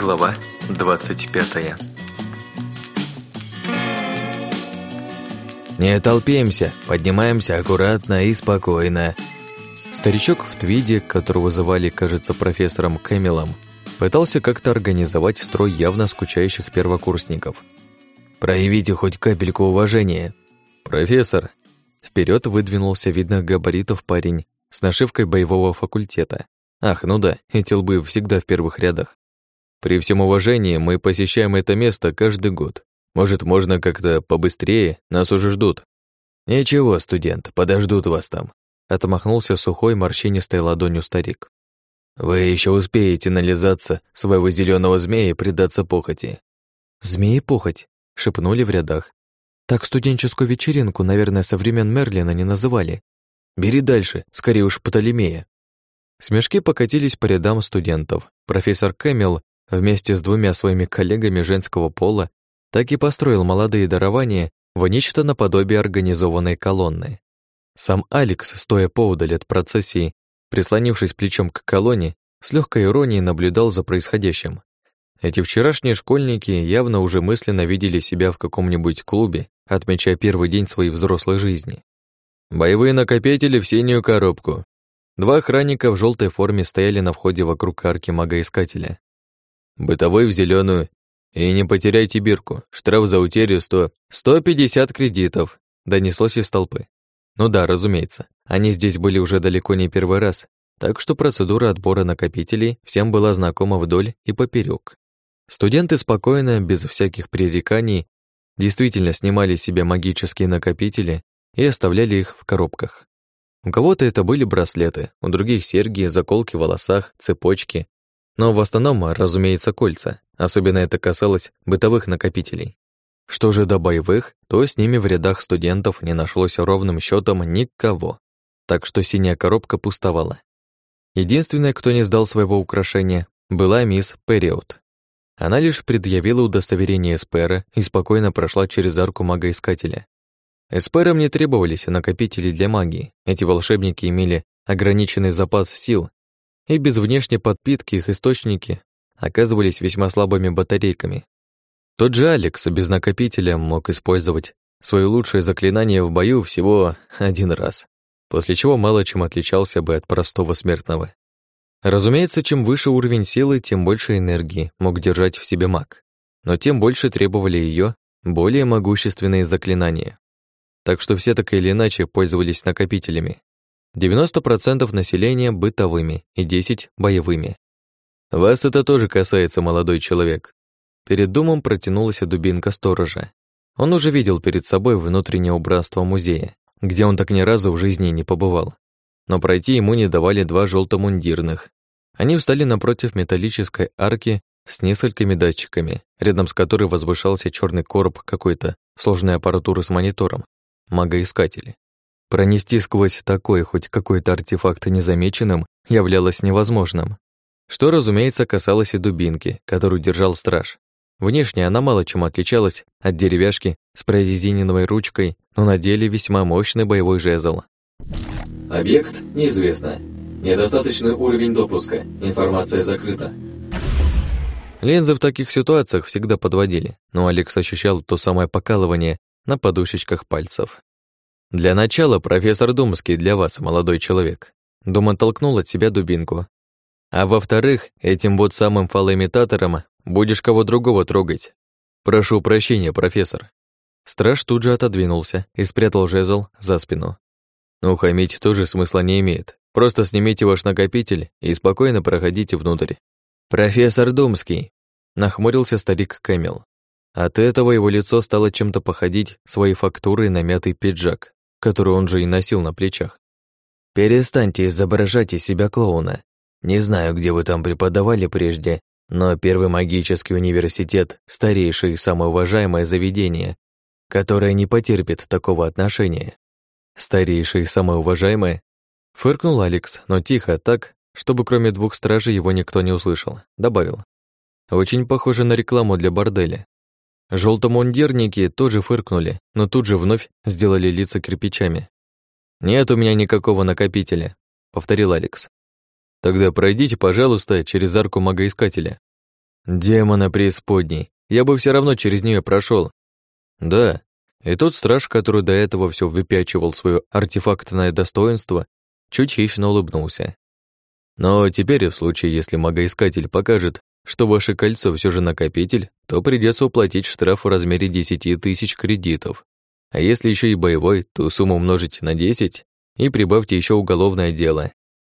Глава 25 «Не толпимся, поднимаемся аккуратно и спокойно». Старичок в твиде, которого звали, кажется, профессором Кэмилом, пытался как-то организовать строй явно скучающих первокурсников. «Проявите хоть капельку уважения». «Профессор!» Вперед выдвинулся видных габаритов парень с нашивкой боевого факультета. Ах, ну да, эти лбы всегда в первых рядах. При всем уважении мы посещаем это место каждый год. Может, можно как-то побыстрее, нас уже ждут. Ничего, студент, подождут вас там. Отмахнулся сухой морщинистой ладонью старик. Вы еще успеете нализаться своего зеленого змея и предаться похоти. Змеи похоть, шепнули в рядах. Так студенческую вечеринку, наверное, со времен Мерлина не называли. Бери дальше, скорее уж Птолемея. Смешки покатились по рядам студентов. Профессор Кэмилл вместе с двумя своими коллегами женского пола так и построил молодые дарования в нечто наподобие организованной колонны. Сам Алекс, стоя поудаль от процессии, прислонившись плечом к колонне, с легкой иронией наблюдал за происходящим. Эти вчерашние школьники явно уже мысленно видели себя в каком-нибудь клубе, отмечая первый день своей взрослой жизни. Боевые накопители в синюю коробку. Два охранника в желтой форме стояли на входе вокруг арки мага-искателя. Бытовой в зеленую. И не потеряйте бирку. Штраф за утерю сто... сто пятьдесят кредитов. Донеслось из толпы. Ну да, разумеется. Они здесь были уже далеко не первый раз, так что процедура отбора накопителей всем была знакома вдоль и поперек. Студенты спокойно, без всяких пререканий, действительно снимали себе магические накопители и оставляли их в коробках. У кого-то это были браслеты, у других серьги, заколки в волосах, цепочки, но в основном, разумеется, кольца. Особенно это касалось бытовых накопителей. Что же до боевых, то с ними в рядах студентов не нашлось ровным счетом никого. Так что синяя коробка пустовала. Единственная, кто не сдал своего украшения, была мисс Период. Она лишь предъявила удостоверение Эспера и спокойно прошла через арку мага-искателя. Эсперам не требовались накопители для магии. Эти волшебники имели ограниченный запас сил и без внешней подпитки их источники оказывались весьма слабыми батарейками. Тот же Алекс без накопителя мог использовать свое лучшее заклинание в бою всего один раз, после чего мало чем отличался бы от простого смертного. Разумеется, чем выше уровень силы, тем больше энергии мог держать в себе маг, но тем больше требовали ее более могущественные заклинания. Так что все так или иначе пользовались накопителями. 90% населения бытовыми и 10 боевыми. Вас это тоже касается, молодой человек. Перед домом протянулась дубинка сторожа. Он уже видел перед собой внутреннее убранство музея, где он так ни разу в жизни не побывал. Но пройти ему не давали два желтомундирных. Они встали напротив металлической арки с несколькими датчиками, рядом с которой возвышался черный короб какой-то сложной аппаратуры с монитором, магоискатели. Пронести сквозь такой хоть какой-то артефакт незамеченным являлось невозможным. Что, разумеется, касалось и дубинки, которую держал страж. Внешне она мало чем отличалась от деревяшки с прорезиненной ручкой, но на деле весьма мощный боевой жезл. Объект неизвестно. Недостаточный уровень допуска. Информация закрыта. Лензы в таких ситуациях всегда подводили, но Алекс ощущал то самое покалывание на подушечках пальцев. «Для начала, профессор Думский, для вас, молодой человек». Дум оттолкнул от себя дубинку. «А во-вторых, этим вот самым фалоимитатором будешь кого другого трогать. Прошу прощения, профессор». Страж тут же отодвинулся и спрятал жезл за спину. «Ну, хамить тоже смысла не имеет. Просто снимите ваш накопитель и спокойно проходите внутрь». «Профессор Думский», — нахмурился старик Кэмил. От этого его лицо стало чем-то походить своей фактурой на мятый пиджак которую он же и носил на плечах. «Перестаньте изображать из себя клоуна. Не знаю, где вы там преподавали прежде, но Первый магический университет — старейшее и самое уважаемое заведение, которое не потерпит такого отношения». «Старейшее и самое уважаемое?» Фыркнул Алекс, но тихо, так, чтобы кроме двух стражей его никто не услышал. Добавил. «Очень похоже на рекламу для борделя. Желтомундирники тоже фыркнули, но тут же вновь сделали лица кирпичами. «Нет у меня никакого накопителя», — повторил Алекс. «Тогда пройдите, пожалуйста, через арку магоискателя». Демона преисподней. Я бы все равно через нее прошел. Да, и тот страж, который до этого все выпячивал свое артефактное достоинство, чуть хищно улыбнулся. Но теперь, в случае, если магоискатель покажет, что ваше кольцо все же накопитель, то придется уплатить штраф в размере 10 тысяч кредитов. А если еще и боевой, то сумму умножите на 10 и прибавьте еще уголовное дело.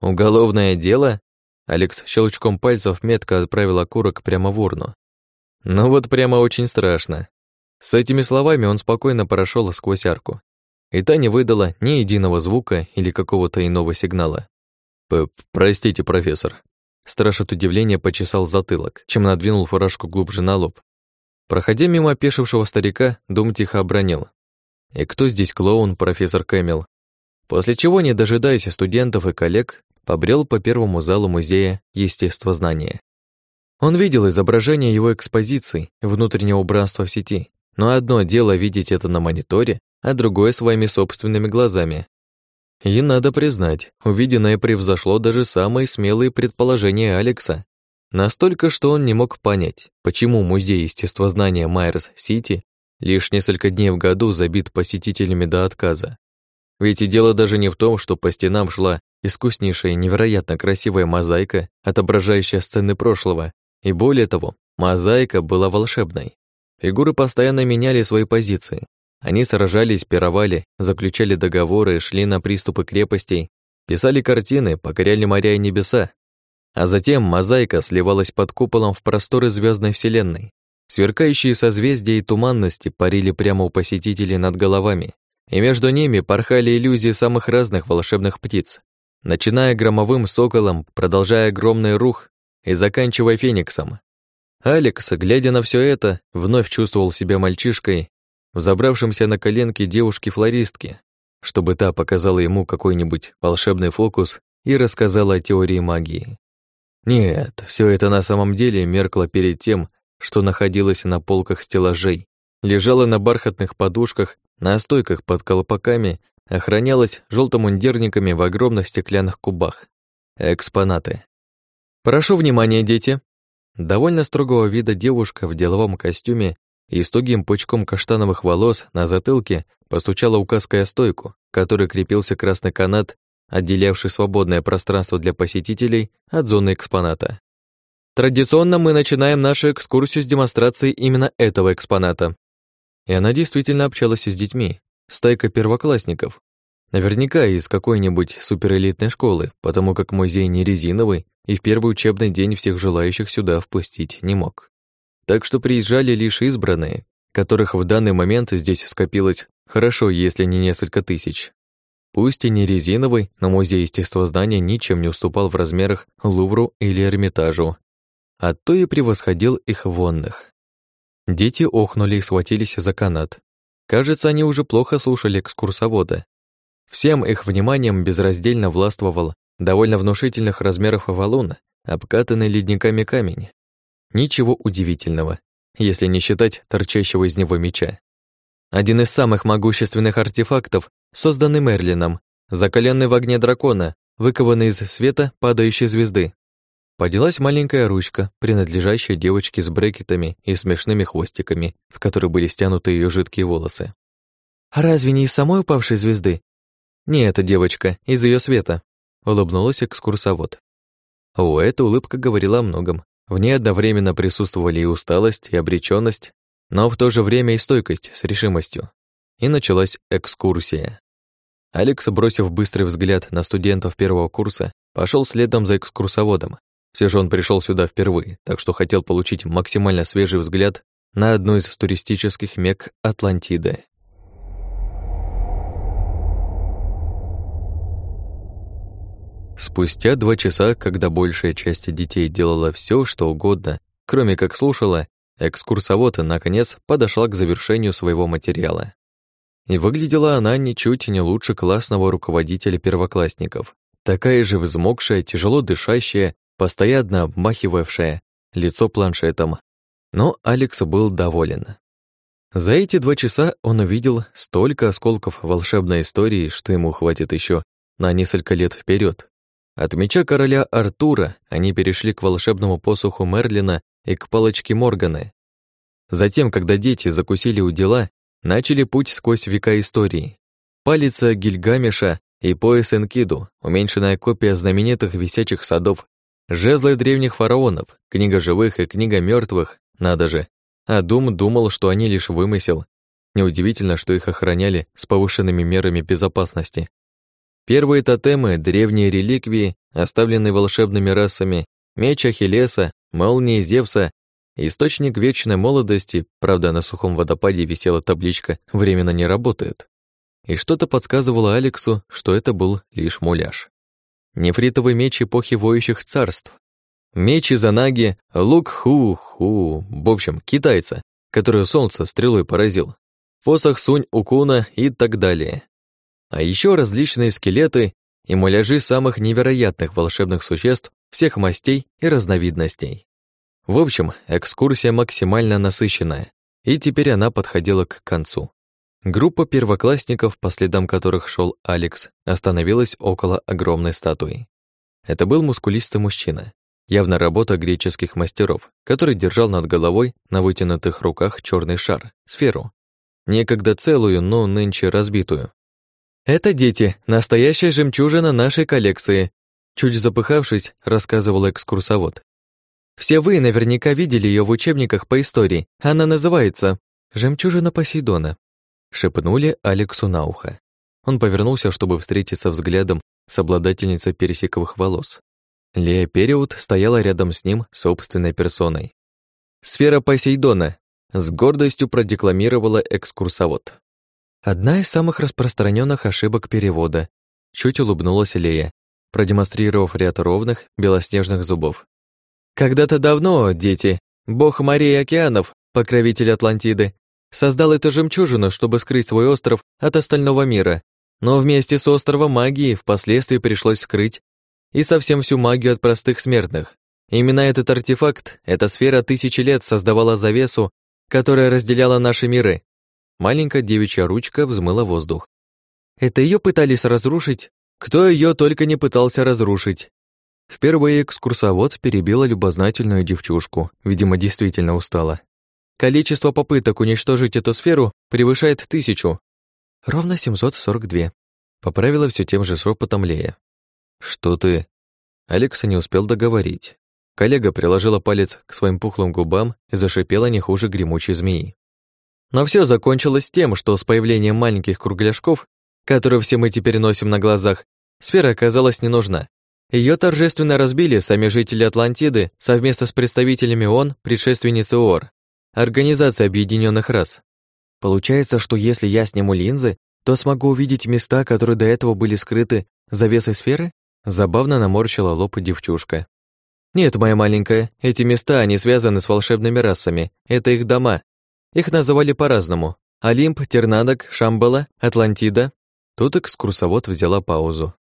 Уголовное дело? Алекс щелчком пальцев метко отправил окурок прямо в урну. Ну вот прямо очень страшно. С этими словами он спокойно прошел сквозь арку. И та не выдала ни единого звука или какого-то иного сигнала. «Простите, профессор». Страж от удивления почесал затылок, чем надвинул фуражку глубже на лоб. Проходя мимо опешившего старика, Дум тихо обронил. «И кто здесь клоун, профессор Кэмил?» После чего, не дожидаясь студентов и коллег, побрел по первому залу музея естествознания. Он видел изображение его экспозиций, внутреннего убранства в сети, но одно дело видеть это на мониторе, а другое своими собственными глазами. И надо признать, увиденное превзошло даже самые смелые предположения Алекса. Настолько, что он не мог понять, почему музей естествознания Майерс-Сити лишь несколько дней в году забит посетителями до отказа. Ведь и дело даже не в том, что по стенам шла искуснейшая невероятно красивая мозаика, отображающая сцены прошлого, и более того, мозаика была волшебной. Фигуры постоянно меняли свои позиции. Они сражались, пировали, заключали договоры, шли на приступы крепостей, писали картины, покоряли моря и небеса. А затем мозаика сливалась под куполом в просторы звездной вселенной. Сверкающие созвездия и туманности парили прямо у посетителей над головами, и между ними порхали иллюзии самых разных волшебных птиц, начиная громовым соколом, продолжая огромный рух и заканчивая фениксом. Алекс, глядя на все это, вновь чувствовал себя мальчишкой, взобравшимся на коленки девушки-флористки, чтобы та показала ему какой-нибудь волшебный фокус и рассказала о теории магии. Нет, все это на самом деле меркло перед тем, что находилось на полках стеллажей, лежало на бархатных подушках, на стойках под колпаками, охранялось желтомундирниками в огромных стеклянных кубах. Экспонаты. «Прошу внимания, дети!» Довольно строгого вида девушка в деловом костюме и с тугим пучком каштановых волос на затылке постучала указкой о стойку, которой крепился красный канат, отделявший свободное пространство для посетителей от зоны экспоната. Традиционно мы начинаем нашу экскурсию с демонстрации именно этого экспоната. И она действительно общалась с детьми, стайка первоклассников, Наверняка из какой-нибудь суперэлитной школы, потому как музей не резиновый и в первый учебный день всех желающих сюда впустить не мог. Так что приезжали лишь избранные, которых в данный момент здесь скопилось хорошо, если не несколько тысяч. Пусть и не резиновый, но музей естествознания ничем не уступал в размерах Лувру или Эрмитажу, а то и превосходил их вонных. Дети охнули и схватились за канат. Кажется, они уже плохо слушали экскурсовода, Всем их вниманием безраздельно властвовал довольно внушительных размеров валун, обкатанный ледниками камень. Ничего удивительного, если не считать торчащего из него меча. Один из самых могущественных артефактов, созданный Мерлином, закаленный в огне дракона, выкованный из света падающей звезды. Поднялась маленькая ручка, принадлежащая девочке с брекетами и смешными хвостиками, в которые были стянуты ее жидкие волосы. «А разве не из самой упавшей звезды?» «Не эта девочка, из ее света», — улыбнулась экскурсовод. О, эта улыбка говорила о многом. В ней одновременно присутствовали и усталость, и обречённость, но в то же время и стойкость с решимостью. И началась экскурсия. Алекс, бросив быстрый взгляд на студентов первого курса, пошел следом за экскурсоводом. Все же он пришел сюда впервые, так что хотел получить максимально свежий взгляд на одну из туристических мек Атлантиды. Спустя два часа, когда большая часть детей делала все, что угодно, кроме как слушала, экскурсовод, наконец, подошла к завершению своего материала. И выглядела она ничуть не лучше классного руководителя первоклассников. Такая же взмокшая, тяжело дышащая, постоянно обмахивавшая лицо планшетом. Но Алекс был доволен. За эти два часа он увидел столько осколков волшебной истории, что ему хватит еще на несколько лет вперед. От меча короля Артура они перешли к волшебному посоху Мерлина и к палочке Морганы. Затем, когда дети закусили у дела, начали путь сквозь века истории. Палец Гильгамеша и пояс Энкиду, уменьшенная копия знаменитых висячих садов, жезлы древних фараонов, книга живых и книга мертвых, надо же. А Дум думал, что они лишь вымысел. Неудивительно, что их охраняли с повышенными мерами безопасности. Первые тотемы, древние реликвии, оставленные волшебными расами, меч Ахиллеса, молнии Зевса, источник вечной молодости, правда, на сухом водопаде висела табличка «Временно не работает». И что-то подсказывало Алексу, что это был лишь муляж. Нефритовый меч эпохи воющих царств. Меч из Анаги, лук ху-ху, в общем, китайца, который солнце стрелой поразил. Посох Сунь Укуна и так далее а еще различные скелеты и муляжи самых невероятных волшебных существ всех мастей и разновидностей. В общем, экскурсия максимально насыщенная, и теперь она подходила к концу. Группа первоклассников, по следам которых шел Алекс, остановилась около огромной статуи. Это был мускулистый мужчина, явно работа греческих мастеров, который держал над головой на вытянутых руках черный шар, сферу. Некогда целую, но нынче разбитую, «Это дети, настоящая жемчужина нашей коллекции», чуть запыхавшись, рассказывал экскурсовод. «Все вы наверняка видели ее в учебниках по истории. Она называется «Жемчужина Посейдона», шепнули Алексу на ухо. Он повернулся, чтобы встретиться взглядом с обладательницей персиковых волос. Лея Период стояла рядом с ним собственной персоной. «Сфера Посейдона», — с гордостью продекламировала экскурсовод. Одна из самых распространенных ошибок перевода. Чуть улыбнулась Лея, продемонстрировав ряд ровных, белоснежных зубов. Когда-то давно, дети, бог морей океанов, покровитель Атлантиды, создал эту жемчужину, чтобы скрыть свой остров от остального мира. Но вместе с островом магии впоследствии пришлось скрыть и совсем всю магию от простых смертных. Именно этот артефакт, эта сфера тысячи лет создавала завесу, которая разделяла наши миры, Маленькая девичья ручка взмыла воздух. Это ее пытались разрушить? Кто ее только не пытался разрушить? Впервые экскурсовод перебила любознательную девчушку, видимо, действительно устала. Количество попыток уничтожить эту сферу превышает тысячу. Ровно 742. Поправила все тем же шепотом Лея. Что ты? Алекса не успел договорить. Коллега приложила палец к своим пухлым губам и зашипела не хуже гремучей змеи. Но все закончилось тем, что с появлением маленьких кругляшков, которые все мы теперь носим на глазах, сфера оказалась не нужна. Ее торжественно разбили сами жители Атлантиды совместно с представителями ООН, предшественницы ООР, Организации Объединенных Рас. Получается, что если я сниму линзы, то смогу увидеть места, которые до этого были скрыты завесой сферы? Забавно наморщила лоб девчушка. Нет, моя маленькая, эти места, они связаны с волшебными расами. Это их дома, их называли по-разному. Олимп, Тернадок, Шамбала, Атлантида. Тут экскурсовод взяла паузу.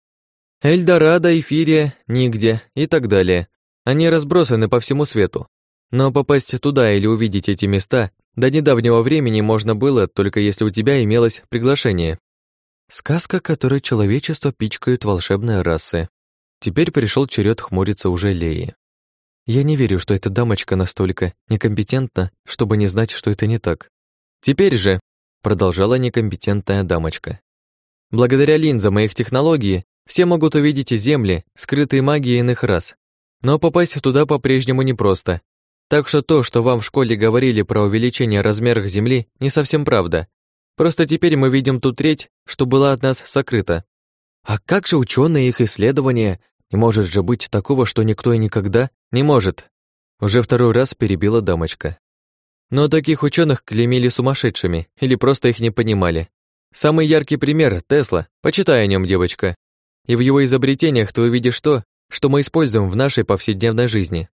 Эльдорадо, Эфирия, Нигде и так далее. Они разбросаны по всему свету. Но попасть туда или увидеть эти места до недавнего времени можно было, только если у тебя имелось приглашение. Сказка, которой человечество пичкают волшебные расы. Теперь пришел черед хмуриться уже Леи. Я не верю, что эта дамочка настолько некомпетентна, чтобы не знать, что это не так. Теперь же, продолжала некомпетентная дамочка, благодаря линзам и их технологии все могут увидеть земли, скрытые магией иных рас. Но попасть туда по-прежнему непросто. Так что то, что вам в школе говорили про увеличение размеров Земли, не совсем правда. Просто теперь мы видим ту треть, что была от нас сокрыта. А как же ученые их исследования не может же быть такого, что никто и никогда не может. Уже второй раз перебила дамочка. Но таких ученых клеймили сумасшедшими или просто их не понимали. Самый яркий пример — Тесла. Почитай о нем, девочка. И в его изобретениях ты увидишь то, что мы используем в нашей повседневной жизни.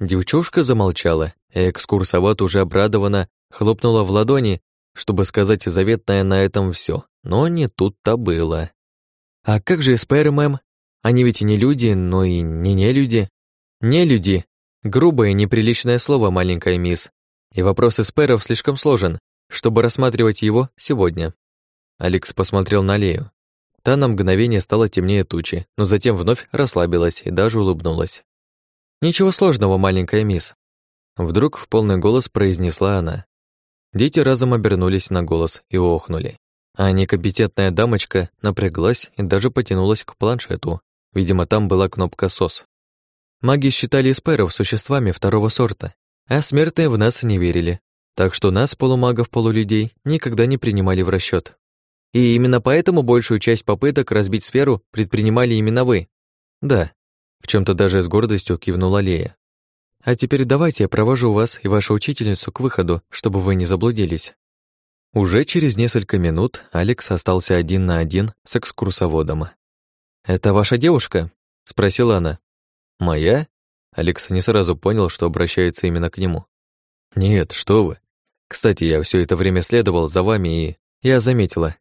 Девчушка замолчала, и экскурсовод уже обрадованно хлопнула в ладони, чтобы сказать заветное на этом все, но не тут-то было. «А как же мэм?» Они ведь и не люди, но и не не люди. Не люди. Грубое, неприличное слово, маленькая мисс. И вопрос эсперов слишком сложен, чтобы рассматривать его сегодня. Алекс посмотрел на Лею. Та на мгновение стала темнее тучи, но затем вновь расслабилась и даже улыбнулась. «Ничего сложного, маленькая мисс. Вдруг в полный голос произнесла она. Дети разом обернулись на голос и охнули. А некомпетентная дамочка напряглась и даже потянулась к планшету. Видимо, там была кнопка «СОС». Маги считали эсперов существами второго сорта, а смертные в нас не верили. Так что нас, полумагов-полулюдей, никогда не принимали в расчет. И именно поэтому большую часть попыток разбить сферу предпринимали именно вы. Да, в чем то даже с гордостью кивнула Лея. А теперь давайте я провожу вас и вашу учительницу к выходу, чтобы вы не заблудились. Уже через несколько минут Алекс остался один на один с экскурсоводом. «Это ваша девушка?» — спросила она. «Моя?» Алекс не сразу понял, что обращается именно к нему. «Нет, что вы. Кстати, я все это время следовал за вами и... Я заметила.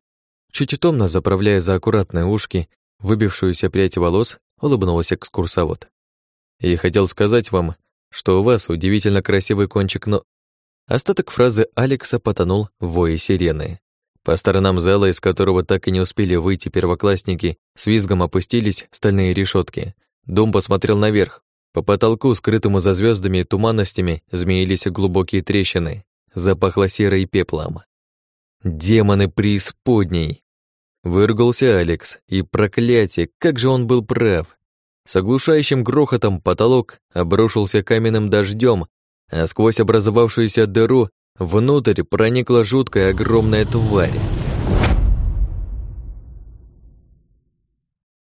Чуть утомно, заправляя за аккуратные ушки, выбившуюся прядь волос, улыбнулся экскурсовод. И хотел сказать вам, что у вас удивительно красивый кончик, но... Остаток фразы Алекса потонул в вое сирены. По сторонам зала, из которого так и не успели выйти первоклассники, с визгом опустились стальные решетки. Дом посмотрел наверх. По потолку, скрытому за звездами и туманностями, змеились глубокие трещины. Запахло серой пеплом. «Демоны преисподней!» Выргался Алекс, и проклятие, как же он был прав. С оглушающим грохотом потолок обрушился каменным дождем, а сквозь образовавшуюся дыру внутрь проникла жуткая огромная тварь.